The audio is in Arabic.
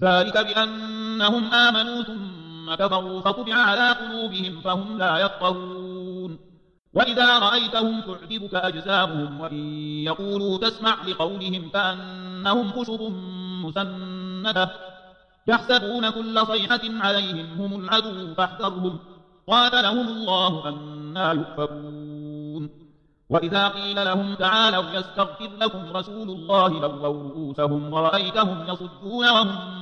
ذلك بأنهم آمنوا ثم كفروا فطبع على قلوبهم فهم لا يفقهون. وإذا رأيتهم تعجبك أجسامهم وإن يقولوا تسمع لقولهم كأنهم خشب مسندة يحسبون كل صيحة عليهم هم العدو فاحذرهم. قاتلهم الله أنا يؤفكون. وإذا قيل لهم تعالوا يستغفر لكم رسول الله لووا رؤوسهم ورأيتهم يصدون وهم